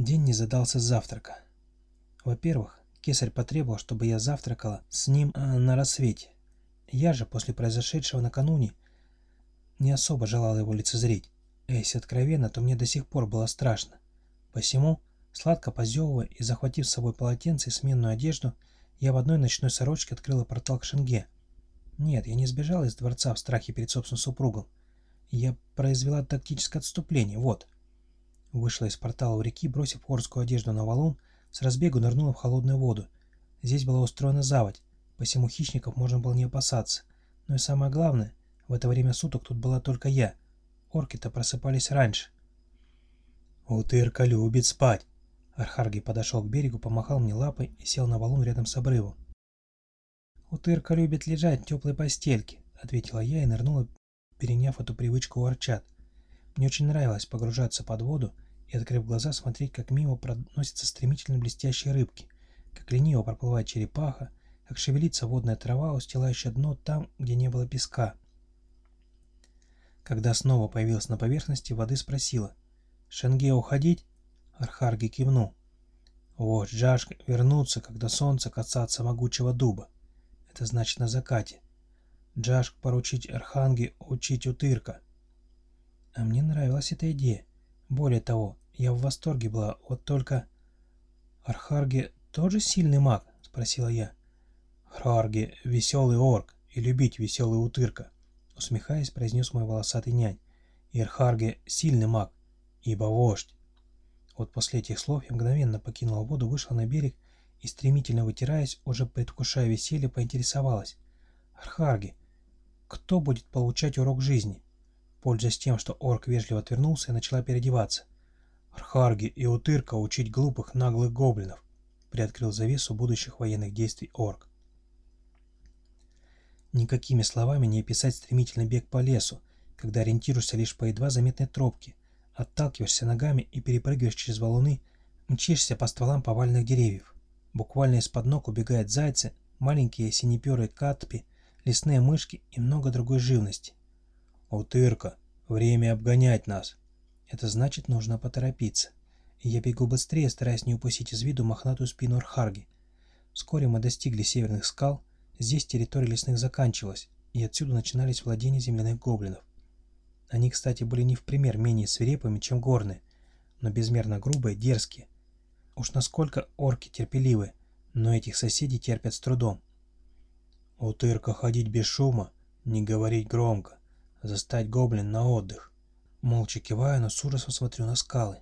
День не задался с завтрака. Во-первых, кесарь потребовал, чтобы я завтракала с ним э, на рассвете. Я же, после произошедшего накануне, не особо желала его лицезреть. А если откровенно, то мне до сих пор было страшно. Посему, сладко позевывая и захватив с собой полотенце и сменную одежду, я в одной ночной сорочке открыла портал к Шенге. Нет, я не сбежала из дворца в страхе перед собственным супругом. Я произвела тактическое отступление, вот. Вышла из портала у реки, бросив орскую одежду на валун, с разбегу нырнула в холодную воду. Здесь была устроена заводь, посему хищников можно было не опасаться. Но и самое главное, в это время суток тут была только я. Орки-то просыпались раньше. «Утырка любит спать!» Архарги подошел к берегу, помахал мне лапой и сел на валун рядом с обрывом. «Утырка любит лежать в теплой постельке», — ответила я и нырнула, переняв эту привычку у арчат. Мне очень нравилось погружаться под воду и, открыв глаза, смотреть, как мимо проносятся стремительно блестящие рыбки, как лениво проплывает черепаха, как шевелится водная трава, устилающая дно там, где не было песка. Когда снова появилась на поверхности, воды спросила. «Шенге уходить?» Архарги кивнул. «Вот, Джашка вернуться, когда солнце касается могучего дуба. Это значит на закате. Джашк поручить Арханге учить утырка. А мне нравилась эта идея. Более того, я в восторге была, вот только... Архарге тоже сильный маг? Спросила я. Архарге веселый орк и любить веселый утырка. Усмехаясь, произнес мой волосатый нянь. И Архарге сильный маг, ибо вождь. Вот после этих слов я мгновенно покинула воду, вышла на берег и, стремительно вытираясь, уже предвкушая веселье, поинтересовалась. «Архарги, кто будет получать урок жизни?» Пользуясь тем, что орк вежливо отвернулся, и начала переодеваться. «Архарги и Утырка учить глупых, наглых гоблинов», — приоткрыл завесу будущих военных действий орк. Никакими словами не описать стремительный бег по лесу, когда ориентируешься лишь по едва заметной тропке, отталкиваешься ногами и перепрыгиваешь через валуны, мчишься по стволам повальных деревьев. Буквально из-под ног убегают зайцы, маленькие синеперые катпи, лесные мышки и много другой живности. «Утырка, время обгонять нас!» Это значит, нужно поторопиться. Я бегу быстрее, стараясь не упустить из виду мохнатую спину Архарги. Вскоре мы достигли северных скал, здесь территория лесных заканчивалась, и отсюда начинались владения земляных гоблинов. Они, кстати, были не в пример менее свирепыми, чем горные, но безмерно грубые, дерзкие. Уж насколько орки терпеливы, но этих соседей терпят с трудом. Утырка ходить без шума, не говорить громко, застать гоблин на отдых. Молча киваю, но с ужасом смотрю на скалы.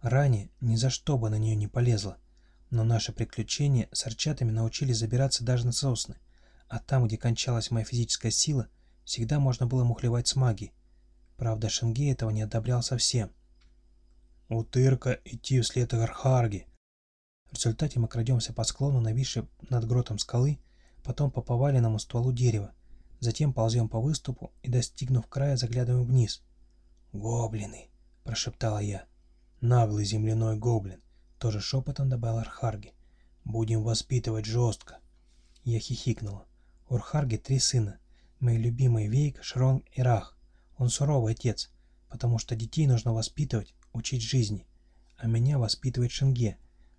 Ранее ни за что бы на нее не полезла, но наши приключения с арчатами научили забираться даже на сосны, а там, где кончалась моя физическая сила, всегда можно было мухлевать с магией. Правда, Шенге этого не одобрял совсем. «Утырка идти вслед Архарги!» В результате мы крадемся по склону, нависшей над гротом скалы, потом по поваленному стволу дерева, Затем ползем по выступу и, достигнув края, заглядываем вниз. «Гоблины!» – прошептала я. «Наглый земляной гоблин!» – тоже шепотом добавил Архарги. «Будем воспитывать жестко!» Я хихикнула. У Архарги три сына. Мои любимые Вейк, Шрон и Рах. Он суровый отец, потому что детей нужно воспитывать, учить жизни. А меня воспитывает Шенге.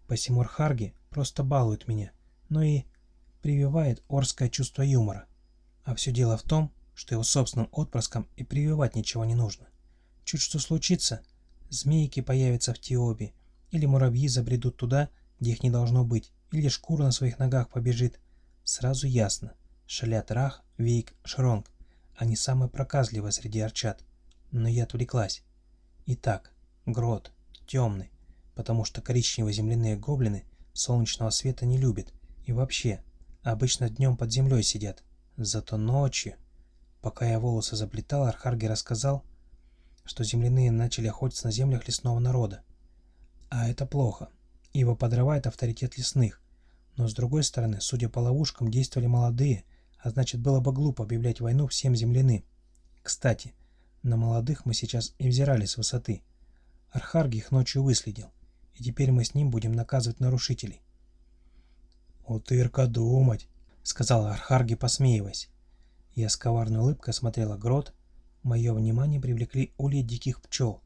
Посему Архарги просто балует меня, но и прививает орское чувство юмора. А все дело в том, что его собственным отпрыскам и прививать ничего не нужно. Чуть что случится, змейки появятся в Теобе, или муравьи забредут туда, где их не должно быть, или шкура на своих ногах побежит. Сразу ясно. Шалят Рах, Вейк, Шронг. Они самые проказливые среди арчат. Но я отвлеклась. Итак, грот, темный, потому что коричневые земляные гоблины солнечного света не любят. И вообще, обычно днем под землей сидят. Зато ночью, пока я волосы заплетал, Архарги рассказал, что земляные начали охотиться на землях лесного народа. А это плохо, ибо подрывает авторитет лесных. Но с другой стороны, судя по ловушкам, действовали молодые, а значит было бы глупо объявлять войну всем земляным. Кстати, на молодых мы сейчас и взирали с высоты. Архарги их ночью выследил, и теперь мы с ним будем наказывать нарушителей. «Утырка думать!» — сказала Архарги, посмеиваясь. Я с коварной улыбкой осмотрела грот. Мое внимание привлекли ульи диких пчел.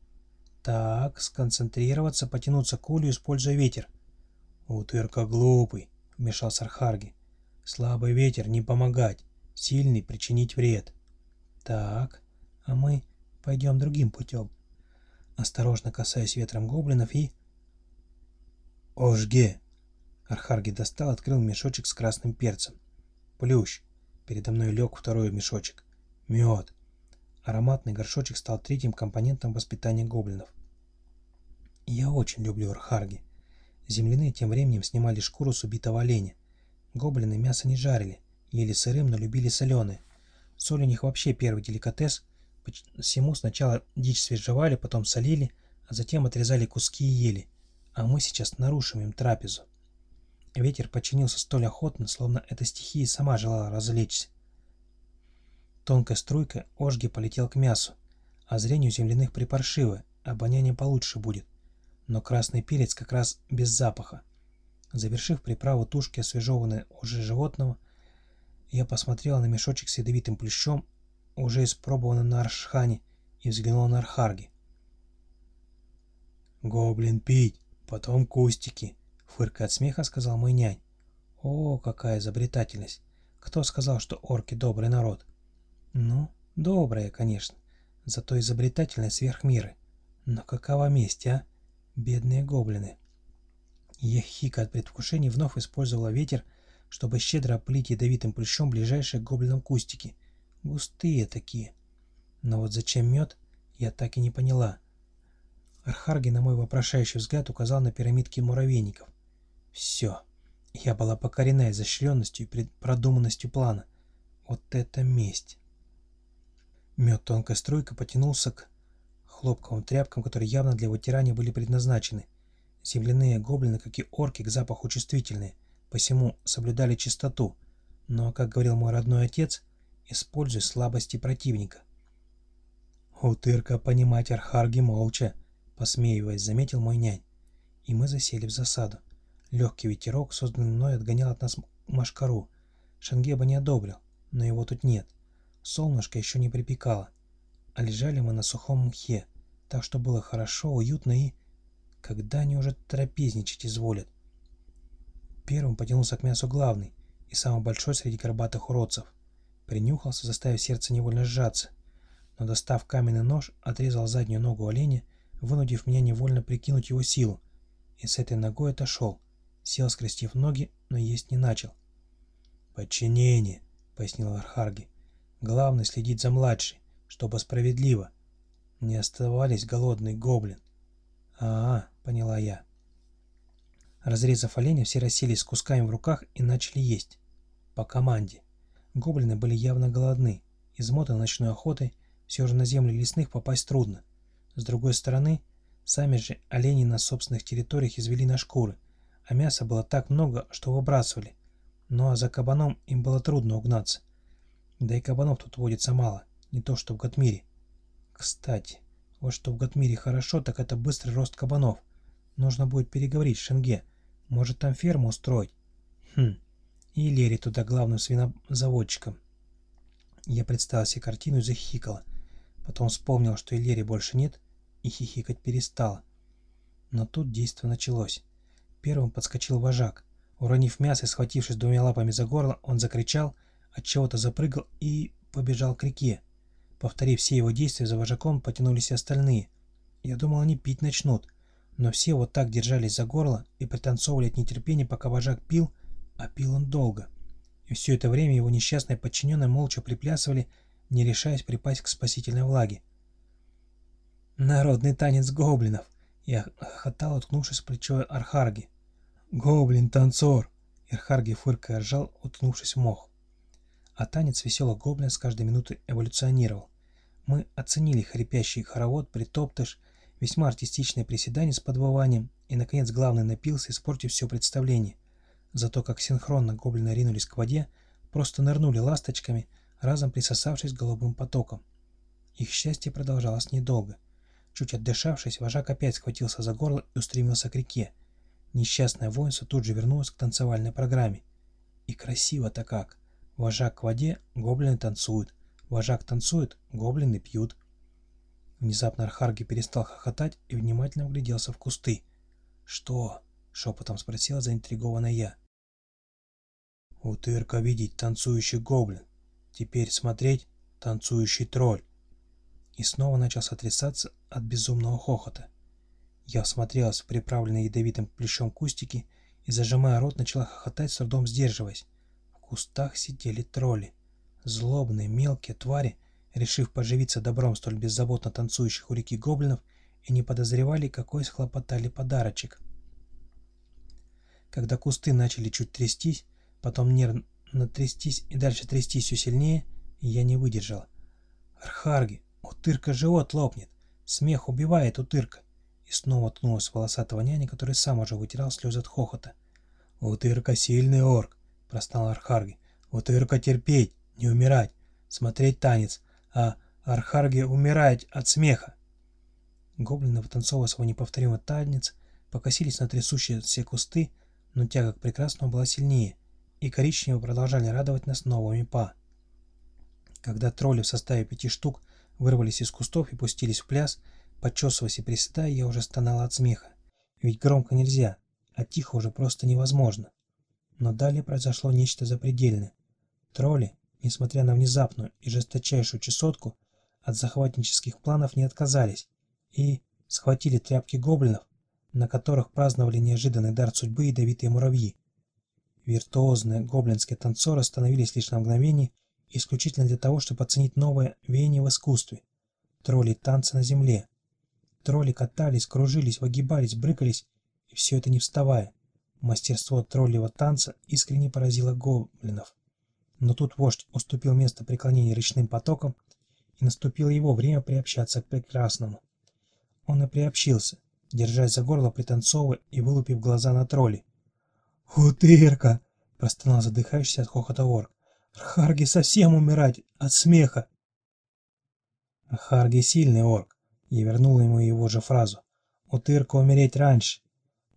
Так, сконцентрироваться, потянуться к улю, используя ветер. «Утырка глупый», — вмешался Архарги. «Слабый ветер не помогать, сильный причинить вред». «Так, а мы пойдем другим путем». Осторожно касаясь ветром гоблинов и... «Ожге!» Архарги достал, открыл мешочек с красным перцем. «Плющ!» Передо мной лег второй мешочек. «Мед!» Ароматный горшочек стал третьим компонентом воспитания гоблинов. Я очень люблю архарги. Земляные тем временем снимали шкуру с убитого оленя. Гоблины мясо не жарили, ели сырым, но любили соленое. Соль у них вообще первый деликатес. Всему сначала дичь свежевали, потом солили, а затем отрезали куски и ели. А мы сейчас нарушим им трапезу. Ветер подчинился столь охотно, словно эта стихия сама желала развлечься. Тонкая струйка ожги полетел к мясу, а зрение у земляных припаршивое, обоняние получше будет но красный перец как раз без запаха. Завершив приправу тушки освежеванной уже животного, я посмотрела на мешочек с ядовитым плющом, уже испробованный на Аршхане, и взглянула на Архарги. «Гоблин пить, потом кустики», — фыркая от смеха сказал мой нянь. «О, какая изобретательность! Кто сказал, что орки добрый народ?» «Ну, добрые, конечно, зато изобретательные сверх меры. Но какова месть, а?» Бедные гоблины. Ехика от предвкушения вновь использовала ветер, чтобы щедро опылить ядовитым плющом ближайшие к гоблинам кустики. Густые такие. Но вот зачем мед, я так и не поняла. Архарги на мой вопрошающий взгляд указал на пирамидки муравейников. Все. Я была покорена изощренностью и продуманностью плана. Вот это месть. Мед тонкой струйкой потянулся к хлопковым тряпкам, которые явно для вытирания были предназначены. Земляные гоблины, как и орки, к запаху чувствительные, посему соблюдали чистоту, но, как говорил мой родной отец, используй слабости противника. «Утырка понимать архарги молча», — посмеиваясь, заметил мой нянь. И мы засели в засаду. Легкий ветерок, созданный мной, отгонял от нас машкару. Шангеба не одобрил, но его тут нет. Солнышко еще не припекало, а лежали мы на сухом мхе, так что было хорошо, уютно и... Когда они уже трапезничать изволят? Первым потянулся к мясу главный и самый большой среди горбатых уродцев. Принюхался, заставив сердце невольно сжаться. Но достав каменный нож, отрезал заднюю ногу оленя, вынудив меня невольно прикинуть его силу. И с этой ногой отошел. Сел, скрестив ноги, но есть не начал. «Подчинение», — пояснил Архарги. «Главное следить за младшей, чтобы справедливо, не оставались голодный гоблин. А, -а поняла я. Разрезав оленя, все расселись с кусками в руках и начали есть. По команде. Гоблины были явно голодны. Измотаны ночной охотой, все же на земли лесных попасть трудно. С другой стороны, сами же олени на собственных территориях извели на шкуры, а мяса было так много, что выбрасывали. Ну а за кабаном им было трудно угнаться. Да и кабанов тут водится мало, не то что в Гатмире. Кстати, вот что в Гатмире хорошо, так это быстрый рост кабанов. Нужно будет переговорить с Шенге. Может, там ферму устроить? Хм. И Лери туда главным свинозаводчиком. Я представил себе картину и захихикала. Потом вспомнил, что и Лери больше нет, и хихикать перестала. Но тут действо началось. Первым подскочил вожак. Уронив мясо и схватившись двумя лапами за горло, он закричал, от чего то запрыгал и побежал к реке. Повторив все его действия, за вожаком потянулись и остальные. Я думал, они пить начнут, но все вот так держались за горло и пританцовывали от нетерпения, пока вожак пил, а пил он долго. И все это время его несчастные подчиненные молча приплясывали, не решаясь припасть к спасительной влаге. «Народный танец гоблинов!» Я хохотал, уткнувшись в плечо Архарги. «Гоблин-танцор!» Архарги фыркая ржал, уткнувшись в мох. А танец веселых гоблин с каждой минутой эволюционировал. Мы оценили хрипящий хоровод, притоптыш, весьма артистичное приседание с подвыванием, и, наконец, главный напился, испортив все представление. Зато как синхронно гоблины ринулись к воде, просто нырнули ласточками, разом присосавшись голубым потоком. Их счастье продолжалось недолго. Чуть отдышавшись, вожак опять схватился за горло и устремился к реке. Несчастное воинство тут же вернулось к танцевальной программе. И красиво-то как! Вожак к воде, гоблины танцуют. Вожак танцует, гоблины пьют. Внезапно Архарги перестал хохотать и внимательно вгляделся в кусты. «Что?» — шепотом спросила заинтригованная я. «Утырка видеть танцующий гоблин. Теперь смотреть танцующий тролль». И снова начал сотрясаться от безумного хохота. Я всмотрелась в приправленные ядовитым плющом кустики и, зажимая рот, начала хохотать, с трудом сдерживаясь. В кустах сидели тролли. Злобные, мелкие твари, решив поживиться добром столь беззаботно танцующих у реки гоблинов, и не подозревали, какой схлопотали подарочек. Когда кусты начали чуть трястись, потом нервно трястись и дальше трястись все сильнее, я не выдержала. «Архарги, утырка живот лопнет! Смех убивает утырка!» И снова ткнулась волосатого няня, который сам уже вытирал слезы от хохота. «Утырка сильный орк!» — простал Архарги. «Утырка терпеть, не умирать, смотреть танец, а Архарги умирает от смеха!» Гоблины, вытанцовывая свой неповторимый танец, покосились на трясущиеся кусты, но тяга к прекрасному была сильнее, и коричневые продолжали радовать нас новыми па. Когда тролли в составе пяти штук вырвались из кустов и пустились в пляс, Подчесываясь и приседая, я уже стонала от смеха. Ведь громко нельзя, а тихо уже просто невозможно. Но далее произошло нечто запредельное. Тролли, несмотря на внезапную и жесточайшую чесотку, от захватнических планов не отказались и схватили тряпки гоблинов, на которых праздновали неожиданный дар судьбы ядовитые муравьи. Виртуозные гоблинские танцоры остановились лишь на мгновение, исключительно для того, чтобы оценить новое веяние в искусстве. Тролли танца на земле, Тролли катались, кружились, выгибались, брыкались, и все это не вставая. Мастерство троллевого танца искренне поразило гоблинов. Но тут вождь уступил место преклонения речным потокам, и наступило его время приобщаться к прекрасному. Он и приобщился, держась за горло пританцовывая и вылупив глаза на тролли. «Утырка!» — простонал задыхающийся от хохота орк. «Харги совсем умирать от смеха!» Харги сильный орк, я вернула ему его же фразу. «Утырка умереть раньше!»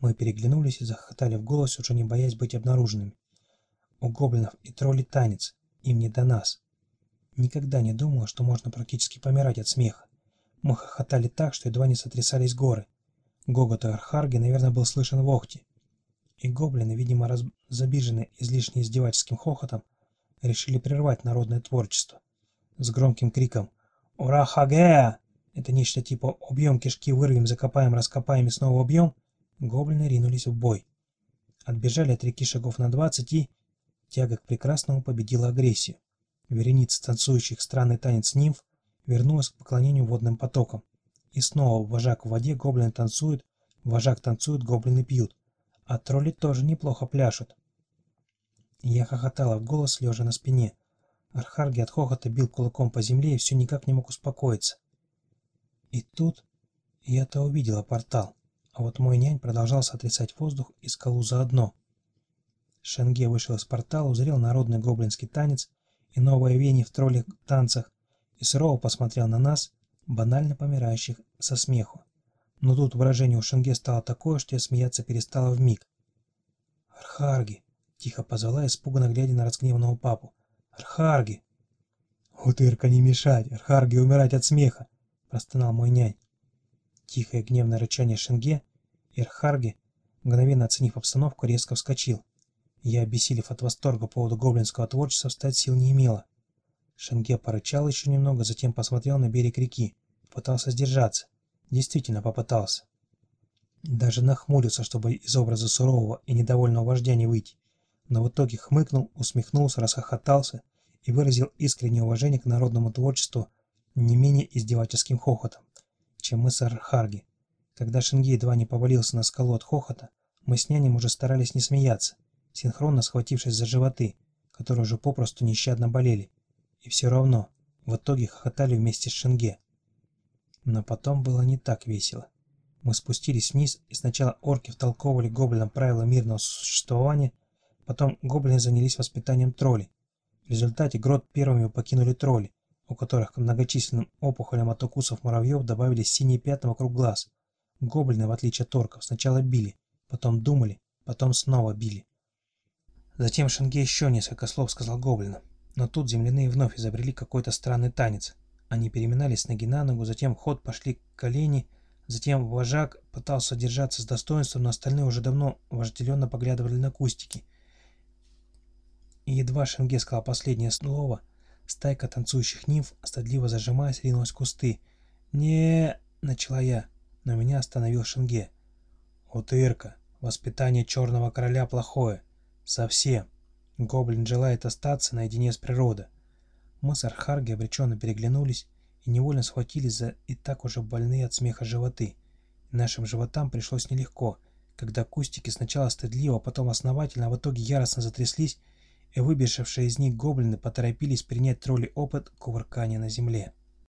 Мы переглянулись и захохотали в голос, уже не боясь быть обнаруженными. У гоблинов и троллей танец, им не до нас. Никогда не думала, что можно практически помирать от смеха. Мы хохотали так, что едва не сотрясались горы. Гогот Архарги, наверное, был слышен в Охте. И гоблины, видимо, раз... излишне издевательским хохотом, решили прервать народное творчество. С громким криком «Ура, Хагея!» Это нечто типа «убьем кишки, вырвем, закопаем, раскопаем и снова убьем», гоблины ринулись в бой. Отбежали от реки шагов на двадцать и... Тяга к прекрасному победила агрессию. Вереница танцующих странный танец нимф вернулась к поклонению водным потокам. И снова вожак в воде, гоблины танцуют, вожак танцует, гоблины пьют. А тролли тоже неплохо пляшут. Я хохотала в голос, лежа на спине. Архарги от хохота бил кулаком по земле и все никак не мог успокоиться. И тут я-то увидела портал, а вот мой нянь продолжал сотрясать воздух и скалу заодно. Шенге вышел из портала, узрел народный гоблинский танец и новое веяние в троллях танцах и сурово посмотрел на нас, банально помирающих со смеху. Но тут выражение у Шенге стало такое, что я смеяться перестала вмиг. «Архарги!» — тихо позвала, испуганно глядя на разгневанного папу. «Архарги!» «Утырка не мешать! Архарги умирать от смеха!» — простонал мой нянь. Тихое гневное рычание Шенге, Ирхарги, мгновенно оценив обстановку, резко вскочил. Я, обессилев от восторга по поводу гоблинского творчества, встать сил не имела. Шенге порычал еще немного, затем посмотрел на берег реки. Пытался сдержаться. Действительно попытался. Даже нахмурился, чтобы из образа сурового и недовольного вождя не выйти. Но в итоге хмыкнул, усмехнулся, расхохотался и выразил искреннее уважение к народному творчеству не менее издевательским хохотом, чем мы с Архарги. Когда Шинги едва не повалился на скалу от хохота, мы с нянем уже старались не смеяться, синхронно схватившись за животы, которые уже попросту нещадно болели. И все равно, в итоге хохотали вместе с Шинге. Но потом было не так весело. Мы спустились вниз, и сначала орки втолковывали гоблинам правила мирного существования, потом гоблины занялись воспитанием троллей. В результате грот первыми покинули тролли, у которых к многочисленным опухолям от укусов муравьев добавились синие пятна вокруг глаз. Гоблины, в отличие от торков, сначала били, потом думали, потом снова били. Затем Шенге еще несколько слов сказал гоблинам, но тут земляные вновь изобрели какой-то странный танец. Они переминались с ноги на ногу, затем в ход пошли колени, затем вожак пытался держаться с достоинством, но остальные уже давно вожделенно поглядывали на кустики. И едва Шенге сказал последнее слово, стайка танцующих нимф, стыдливо зажимаясь, ринулась в кусты. не начала я, но меня остановил Шенге. «Утырка, воспитание черного короля плохое. Совсем. Гоблин желает остаться наедине с природой. Мы с Архарги обреченно переглянулись и невольно схватились за и так уже больные от смеха животы. Нашим животам пришлось нелегко, когда кустики сначала стыдливо, потом основательно, а в итоге яростно затряслись, выбежавшие из них гоблины поторопились принять тролли опыт кувыркания на земле.